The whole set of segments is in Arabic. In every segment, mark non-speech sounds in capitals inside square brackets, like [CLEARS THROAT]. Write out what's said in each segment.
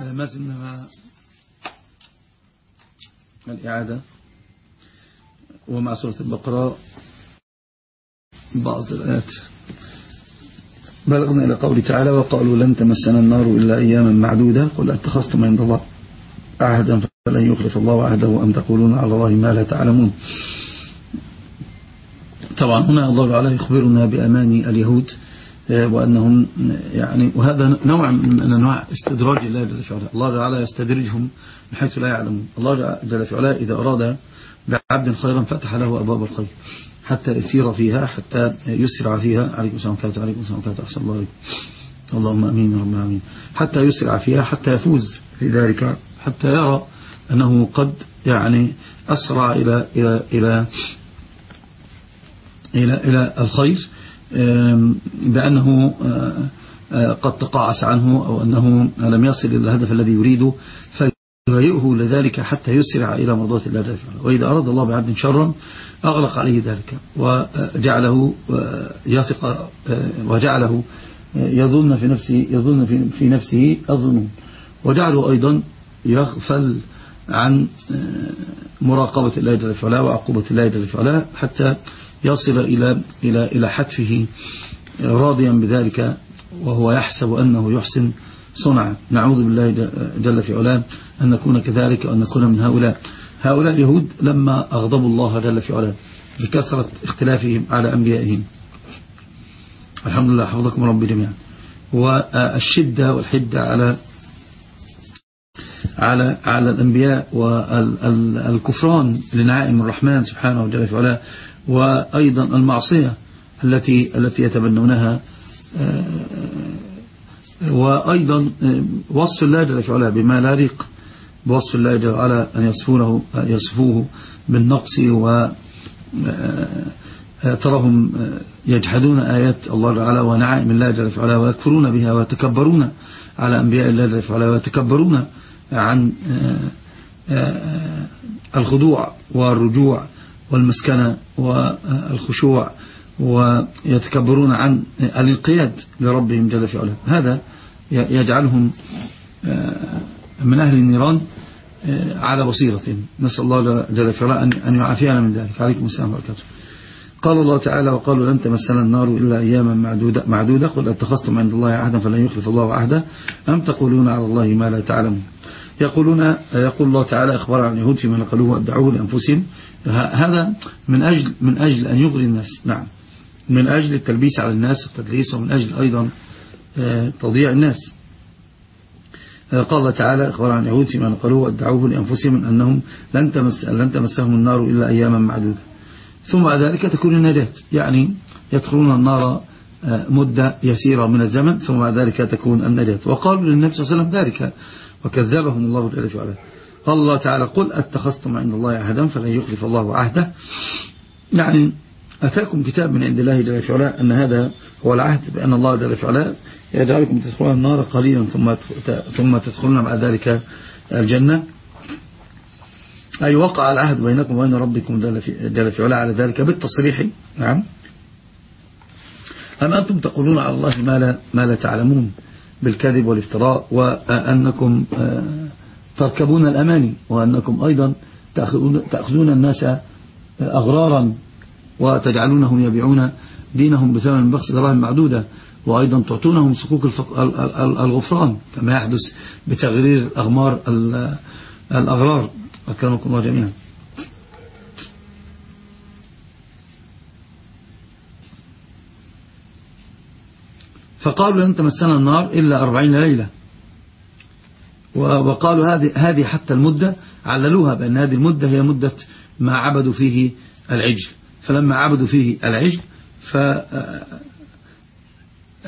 ما زلنا مع الإعادة ومع سورة البقرة بعض الآيات. بلغنا إلى قول تعالى وقالوا لن تمسنا النار إلا أياما معدودة. قل أتخذتم عند الله عهدا فلن يخلف الله عهده أم تقولون على الله ما لا تعلمون. طبعا هنا الله تعالى يخبرنا بأمان اليهود وأنهم يعني وهذا نوع من أنواع استدراج الله جل في علاه الله تعالى يستدرجهم من حيث لا يعلمون. الله جل في علاه إذا أراد بعبد خيرا فتح له أبواب الخير حتى يسير فيها حتى يسرع فيها. عليكم السلام عليكم عليكم السلام أحسن الله عليكم اللهم أمين يا رب العالمين. حتى يسرع فيها حتى يفوز في ذلك حتى يرى أنه قد يعني أسرع إلى إلى إلى إلى إلى الخير. بأنه قد تقاعس عنه أو أنه لم يصل إلى الهدف الذي يريده فيهيئه لذلك حتى يسرع إلى مرضاة الله جل وإذا أراد الله بعبد شرا أغلق عليه ذلك وجعله يثق وجعله يظن في نفسه يظن في نفسه الظنون. وجعله أيضا يغفل عن مراقبة الله جل وعلا وعقوبة الله جل وعلا حتى يصل إلى إلى إلى حتفه راضيا بذلك وهو يحسب أنه يحسن صنعا نعوذ بالله جل في علاه أن نكون كذلك وأن نكون من هؤلاء. هؤلاء اليهود لما أغضبوا الله جل في علاه بكثرة اختلافهم على أنبيائهم. الحمد لله حفظكم ربي جميعا. والشدة والحدة على على على الأنبياء والكفران لنعائم الرحمن سبحانه وتعالى وأيضا المعصية التي التي يتبنونها آه، وأيضا آه، وصف الله جل وعلا بما لا يليق بوصف الله جل وعلا أن يصفونه يصفوه بالنقص و آه، تراهم يجحدون آيات الله تعالى ونعائم الله جل وعلا ويكفرون بها ويتكبرون على أنبياء الله جل وعلا ويتكبرون عن الخضوع والرجوع والمسكنة والخشوع ويتكبرون عن الانقياد لربهم جل في علاه. هذا يجعلهم آه، من أهل النيران آه، على بصيرة. نسأل الله جل في علاه أن يعافينا من ذلك. عليكم السلام وبركاته قال الله تعالى وقالوا لن تمسنا النار إلا أياما معدودة, معدودة. قل أتخذتم عند الله عهدا فلن يخلف الله عهدا أم تقولون على الله ما لا تعلمون. يقولون يقول الله تعالى أخبار عن اليهود فيما نقلوه وأدعوه لأنفسهم. هذا من أجل, من أجل أن يغري الناس. نعم. من أجل التلبيس على الناس والتدليس ومن أجل أيضا آه، تضييع الناس. آه، قال الله تعالى أخبار عن اليهود فيما نقلوه وأدعوه لأنفسهم أنهم لن, تمس لن تمسهم النار إلا أياما معدودة. ثم بعد ذلك تكون النجاة يعني يدخلون النار آه، مدة يسيرة من الزمن ثم بعد ذلك تكون النجاة. وقالوا للنبي صلى الله عليه وسلم ذلك. وكذبهم الله جل وعلا. قال الله تعالى قل أتخذتم عند الله عهدا فلن يخلف الله عهده. يعني أتاكم كتاب من عند الله جل وعلا أن هذا هو العهد بأن الله جل وعلا يجعلكم تدخلون النار قليلا ثم ثم تدخلون بعد ذلك الجنة. أي وقع العهد بينكم وبين ربكم جل وعلا على ذلك بالتصريح. نعم. أم أنتم تقولون على الله ما لا, ما لا تعلمون؟ بالكذب والافتراء وأنكم آه، تركبون الأماني وأنكم أيضا تأخذون الناس أغرارا وتجعلونهم يبيعون دينهم بثمن بخس دراهم معدودة وأيضا تعطونهم صكوك الغفران كما يحدث بتغرير أغمار الأغرار. أكرمكم الله جميعا. فقالوا لن تمسنا النار إلا أربعين ليلة. وقالوا هذه هذه حتى المدة عللوها بأن هذه المدة هي مدة ما عبدوا فيه العجل. فلما عبدوا فيه العجل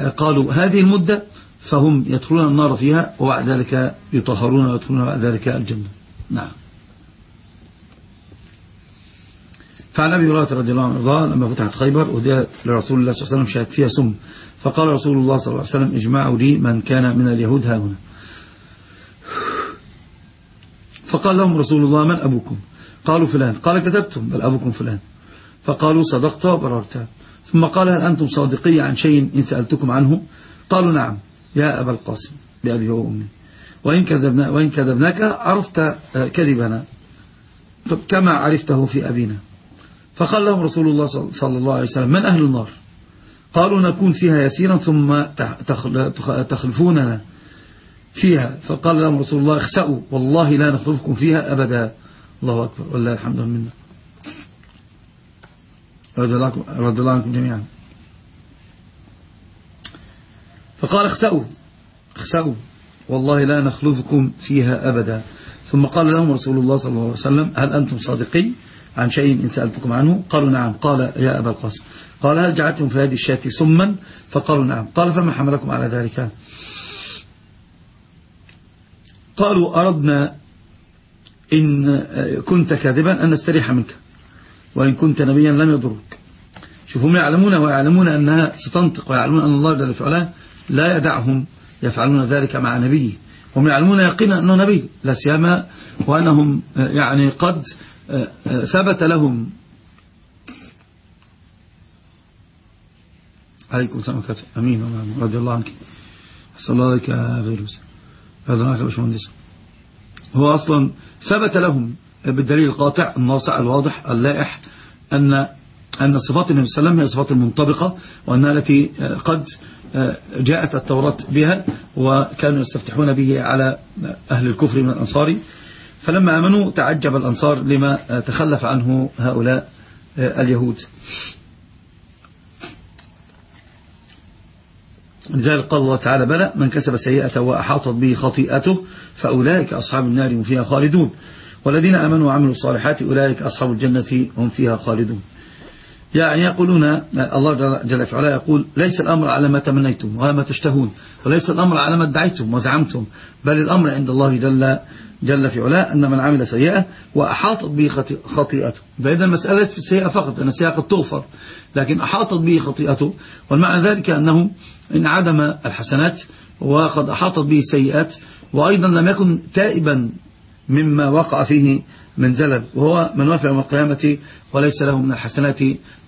فقالوا هذه المدة فهم يدخلون النار فيها وبعد ذلك يطهرون ويدخلون بعد ذلك الجنة. نعم. فعن أبي هريرة رضي الله عنه لما فتحت خيبر وديت لرسول الله صلى الله عليه وسلم شهد فيها سم. فقال رسول الله صلى الله عليه وسلم اجمعوا لي من كان من اليهود ها هنا فقال لهم رسول الله من أبوكم؟ قالوا فلان. قال كتبتم. بل أبوكم فلان. فقالوا صدقت وبررت. ثم قال هل أنتم صادقي عن شيء إن سألتكم عنه؟ قالوا نعم. يا أبا القاسم بأبي وأمي وإن, كذبنا وإن كذبناك عرفت آه، كذبنا. كما عرفته في أبينا. فقال لهم رسول الله صلى الله عليه وسلم. من أهل النار؟ قالوا نكون فيها يسيرا ثم تخلفوننا فيها. فقال لهم رسول الله اخسأوا والله لا نخلفكم فيها أبدا. الله أكبر. والله الحمد لله رضي الله عنكم جميعا. فقال اخسأوا اخسأوا والله لا نخلفكم فيها أبدا. ثم قال لهم رسول الله صلى الله عليه وسلم هل أنتم صادقين؟ عن شيء إن سألتكم عنه؟ قالوا نعم. قال يا أبا القاسم. قال هل جعلتم في هذه الشاة سما؟ فقالوا نعم. قال فما حملكم على ذلك؟ قالوا أردنا إن كنت كاذبا أن نستريح منك وإن كنت نبيا لم يضرك. شوفهم يعلمون ويعلمون أنها ستنطق ويعلمون أن الله جل فعلا لا يدعهم يفعلون ذلك مع نبيه. هم يعلمون يقينا أنه نبي لا سيما وأنهم يعني قد ثبت لهم. عليكم السلام عليكم أمين. رضي الله عنك. صلى الله عليك يا فيروس رضي الله عنك يا باشمهندس. هو أصلا ثبت لهم بالدليل القاطع الناصع الواضح اللائح أن أن صفات النبي صلى الله عليه وسلم هي صفات المنطبقة وأنها التي قد جاءت التوراة بها وكانوا يستفتحون به على أهل الكفر من الأنصار. فلما أمنوا تعجب الأنصار لما تخلف عنه هؤلاء اليهود. لذلك قال الله تعالى بلى من كسب سيئة وأحاطت به خطيئته فأولئك أصحاب النار هم فيها خالدون. والذين أمنوا وعملوا الصالحات أولئك أصحاب الجنة هم فيها خالدون. يعني يقولون الله جل في علاه يقول ليس الأمر على ما تمنيتم وما تشتهون وليس الأمر على ما ادعيتم وزعمتم بل الأمر عند الله جل, جل في علاه أن من عمل سيئة وأحاطت به خطيئته. فإذا المسألة في السيئة فقط أن السيئة قد تغفر لكن أحاطت به خطيئته والمعنى ذلك أنه إن عدم الحسنات وقد أحاطت به السيئات وأيضا لم يكن تائبا مما وقع فيه من زلل وهو من وفع يوم القيامة وليس له من الحسنات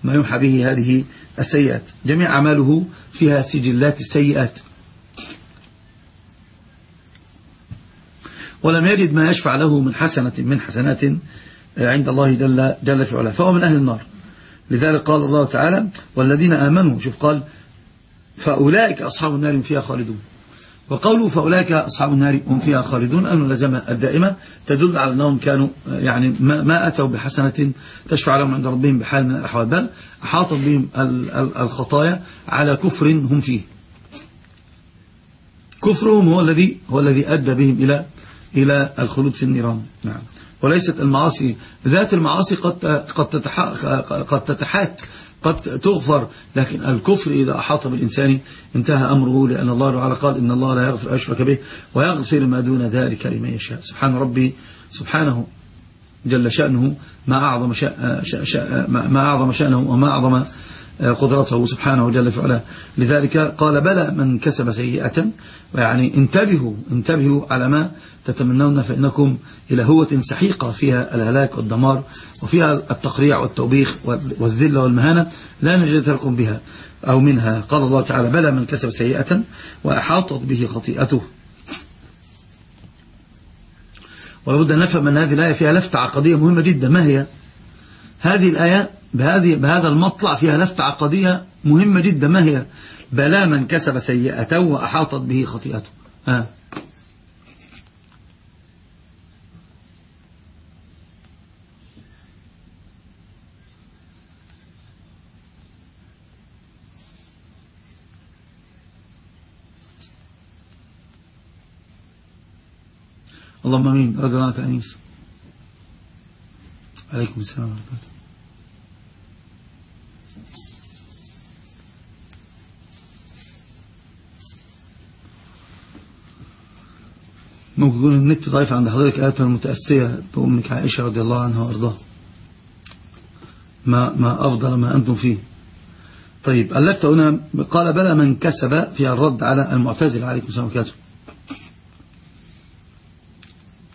ما يمحى به هذه السيئات. جميع أعماله فيها سجلات السيئات ولم يجد ما يشفع له من حسنة من حسنات عند الله جل, جل في علاه فهو من أهل النار. لذلك قال الله تعالى والذين آمنوا شوف قال فأولئك أصحاب النار فيها خالدون. وقوله فأولئك أصحاب النار هم فيها خالدون أن اللزمة الدائمة تدل على أنهم كانوا يعني ما أتوا بحسنة تشفع لهم عند ربهم بحال من الأحوال بل أحاطت بهم الخطايا على كفر هم فيه. كفرهم هو الذي هو الذي أدى بهم إلى إلى الخلود في النيران. نعم. وليست المعاصي ذات المعاصي قد قد قد تتحات قد تغفر لكن الكفر إذا أحاط بالإنسان انتهى أمره لأن الله تعالى قال إن الله لا يغفر أشرك به ويغفر ما دون ذلك لمن يشاء. سبحان ربي سبحانه جل شأنه ما أعظم, شأ ما أعظم شأنه وما أعظم قدرته سبحانه جل فعلا لذلك قال بلى من كسب سيئة. يعني انتبهوا انتبهوا على ما تتمنون فإنكم إلى هوة سحيقة فيها الهلاك والدمار وفيها التقريع والتوبيخ والذلة والمهانة لا نجد لكم بها أو منها. قال الله تعالى بلى من كسب سيئة وأحاطت به خطيئته. ولابد أن نفهم أن هذه الآية فيها لفتة عقدية مهمة جدا. ما هي؟ هذه الآية بهذه بهذا المطلع فيها لفتة عقدية مهمة جدا. ما هي؟ بلا من كسب سيئة وأحاطت به خطيئته. آه. اللهم آمين. عنك أنيس. عليكم السلام ورحمة الله. ممكن يكون النت ضعيف عند حضرتك آيات المتأسية بأمك عائشة رضي الله عنها وأرضاها. ما, ما أفضل ما أنتم فيه. طيب ألفت هنا قال بلى من كسب في الرد على المعتزل عليكم السلام وكاته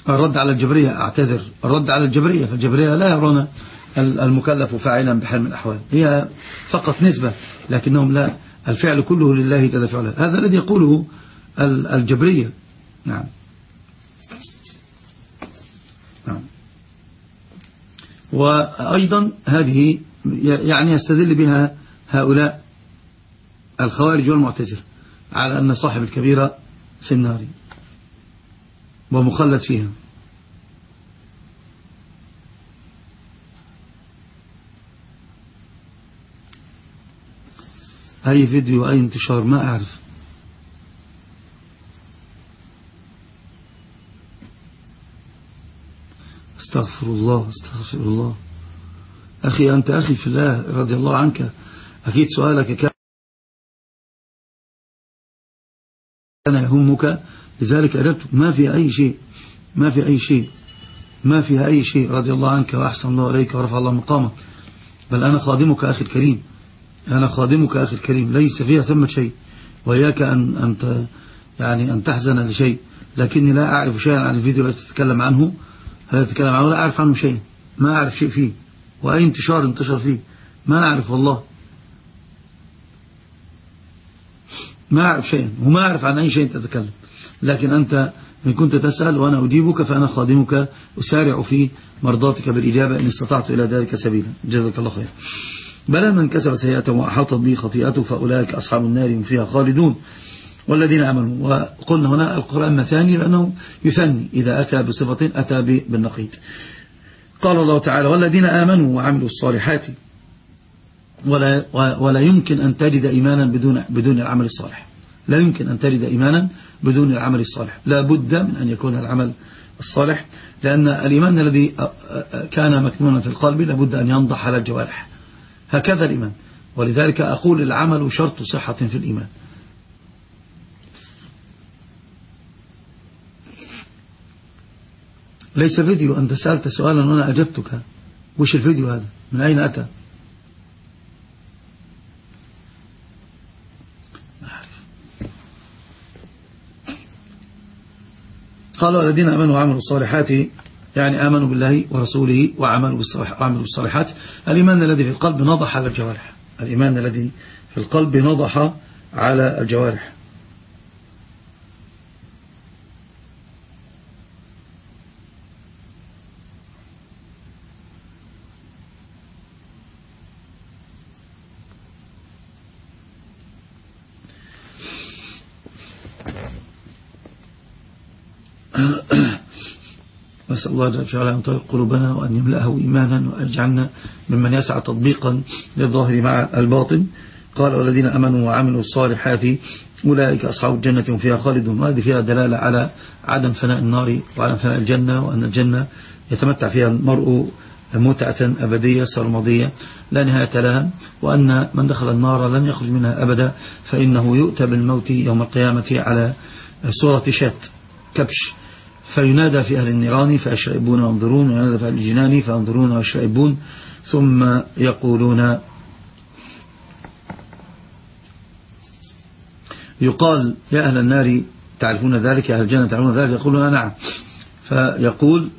الرد على الجبرية أعتذر. الرد على الجبرية فالجبرية لا يرون المكلف فاعلا بحال من الأحوال. هي فقط نسبة لكنهم لا الفعل كله لله جل فعلا هذا الذي يقوله الجبرية. نعم. نعم. وأيضا هذه يعني يستدل بها هؤلاء الخوارج والمعتزلة على أن صاحب الكبيرة في النار ومخلد فيها. أي فيديو أي انتشار ما أعرف. أستغفر الله أستغفر الله. أخي أنت أخي في الله رضي الله عنك. أكيد سؤالك كان يهمك. لذلك أجبت. ما في أي شيء ما في أي شيء ما فيها أي شيء رضي الله عنك وأحسن الله إليك ورفع الله مقامك. بل أنا خادمك أخي الكريم. أنا خادمك أخي الكريم ليس فيها ثم شيء وإياك أن, أن, يعني أن تحزن لشيء لكني لا أعرف شيئا عن الفيديو الذي تتكلم عنه. هذا تتكلم عنه لا أعرف عنه شيء ما أعرف شيء فيه وأي انتشار انتشر فيه ما أعرف والله. ما أعرف شيئا وما أعرف عن أي شيء تتكلم. لكن أنت إن كنت تسأل وأنا أجيبك فأنا خادمك أسارع في مرضاتك بالإجابة إن استطعت إلى ذلك سبيلا. جزاك الله خير بلى من كسب سيئة وأحاطت به خطيئته فأولئك أصحاب النار هم فيها خالدون والذين آمنوا. وقلنا هنا القرآن مثاني لأنه يثني. إذا أتى بصفة أتى بالنقيض. قال الله تعالى والذين آمنوا وعملوا الصالحات ولا, ولا يمكن أن تجد إيمانا بدون, بدون العمل الصالح. لا يمكن أن تجد إيمانا بدون العمل الصالح. لا بد من أن يكون العمل الصالح. لأن الإيمان الذي كان مكنونا في القلب لابد أن ينضح على الجوارح. هكذا الإيمان. ولذلك أقول العمل شرط صحة في الإيمان. ليس فيديو أنت سألت سؤالا وأنا أجبتك. وش الفيديو هذا؟ من أين أتى؟ قالوا الذين أمنوا وعملوا الصالحات يعني آمنوا بالله ورسوله وعملوا بالصالحات. الإيمان الذي في القلب نضح على الجوارح. الإيمان الذي في القلب نضح على الجوارح. [CLEARS THROAT] نسأل الله جل وعلا أن يطير قلوبنا وأن يملأه إيمانا وأن يجعلنا ممن يسعى تطبيقا للظاهر مع الباطن. قال والذين أمنوا وعملوا الصالحات أولئك أصحاب الجنة هم فيها خالدون. وهذه فيها دلالة على عدم فناء النار وعدم فناء الجنة وأن الجنة يتمتع فيها المرء متعة أبدية سرمضية لا نهاية لها. وأن من دخل النار لن يخرج منها أبدا فإنه يؤتى بالموت يوم القيامة على صورة شات كبش. فينادى في أهل النيران فيشرئبون وينظرون وينادى في أهل الجنان فينظرون ويشرئبون ثم يقولون يقال يا أهل النار تعرفون ذلك؟ يا أهل الجنة تعرفون ذلك؟ يقولون نعم. فيقول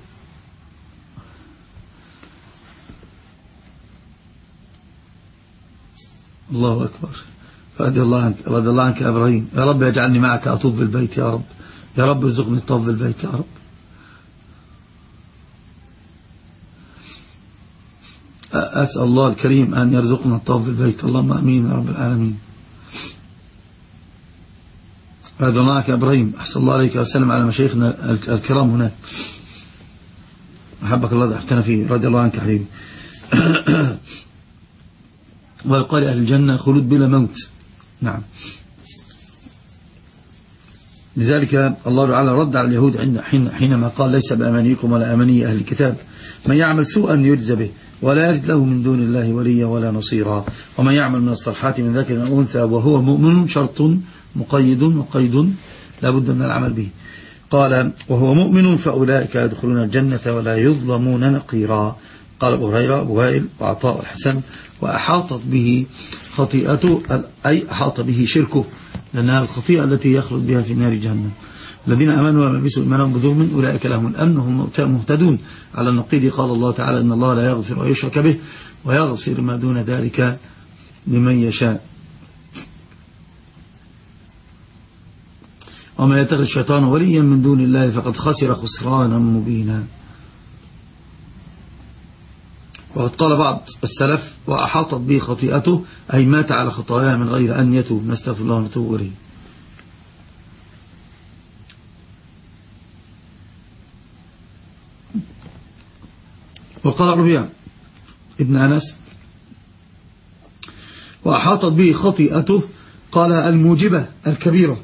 الله أكبر. رضي الله عنك رضي الله عنك يا إبراهيم. يا رب يجعلني معك أطوف بالبيت يا رب. يا رب ارزقني الطواف بالبيت يا رب. أسأل الله الكريم أن يرزقنا الطواف بالبيت. اللهم أمين يا رب العالمين. الله عنك يا إبراهيم. أحسن الله عليك وسلم على مشايخنا الكرام هناك. أحبك الله دعفتنا فيه. رضي الله عنك حبيبي. [COUGHS] ويقال أهل الجنة خلود بلا موت. نعم. لذلك الله تعالى رد على اليهود حينما قال ليس بأمانيكم ولا أماني أهل الكتاب. من يعمل سوءا يجزى به ولا يجد له من دون الله وليا ولا نصيرا. ومن يعمل من الصالحات من ذكر أو أنثى وهو مؤمن شرط مقيد وقيد لا بد من العمل به. قال وهو مؤمن فأولئك يدخلون الجنة ولا يظلمون نقيرا. قال أبو هريرة أبو وائل وعطاء الحسن وأحاطت به خطيئته أي أحاط به شركه. لأنها الخطيئة التي يخلد بها في نار جهنم. الذين أمنوا ولبسوا إيمانهم بظلم أولئك لهم الأمن هم مهتدون على النقيض. قال الله تعالى إن الله لا يغفر ويشرك به ويغفر ما دون ذلك لمن يشاء. وما يتخذ الشيطان وليا من دون الله فقد خسر خسرانا مبينا. وقد قال بعض السلف وأحاطت به خطيئته أي مات على خطاياه من غير أن يتوب. نستغفر الله ونتوب إليه. وقال ربيع ابن أنس وأحاطت به خطيئته قال الموجبة الكبيرة.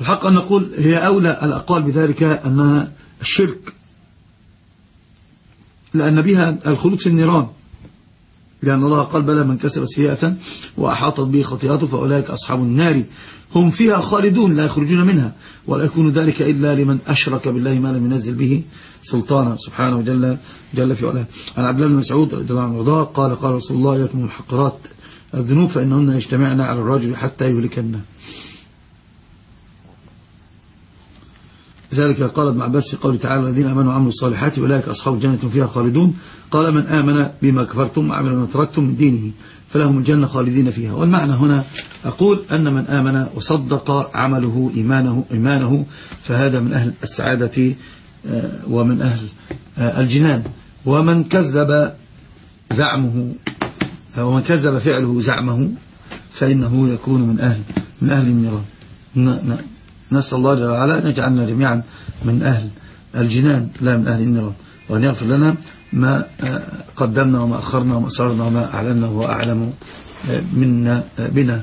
الحق أن نقول هي أولى الأقوال بذلك أنها الشرك. لأن بها الخلود في النيران. لأن الله قال بلى من كسب سيئة وأحاطت به خطيئته فأولئك أصحاب النار. هم فيها خالدون لا يخرجون منها. ولا يكون ذلك إلا لمن أشرك بالله ما لم ينزل به سلطانا. سبحانه وجل جل في علاه. عن عبد الله بن مسعود رضي الله عنه قال قال رسول الله يكمل الحقرات الذنوب فإنهن يجتمعن على الرجل حتى يهلكن. ذلك قال ابن عباس في قول تعالى الذين أمنوا وعملوا الصالحات أولئك أصحاب الجنة فيها خالدون. قال من آمن بما كفرتم وعمل ما تركتم من دينه فلهم الجنة خالدين فيها. والمعنى هنا أقول أن من آمن وصدق عمله إيمانه, إيمانه فهذا من أهل السعادة آه، ومن أهل آه، الجنان. ومن كذب زعمه ومن كذب فعله زعمه فإنه يكون من أهل من أهل النيران نسأل الله جل وعلا أن يجعلنا جميعا من أهل الجنان لا من أهل النيران وأن يغفر لنا ما قدمنا وما أخرنا وما أسررنا وما أعلنا وأعلم منا بنا.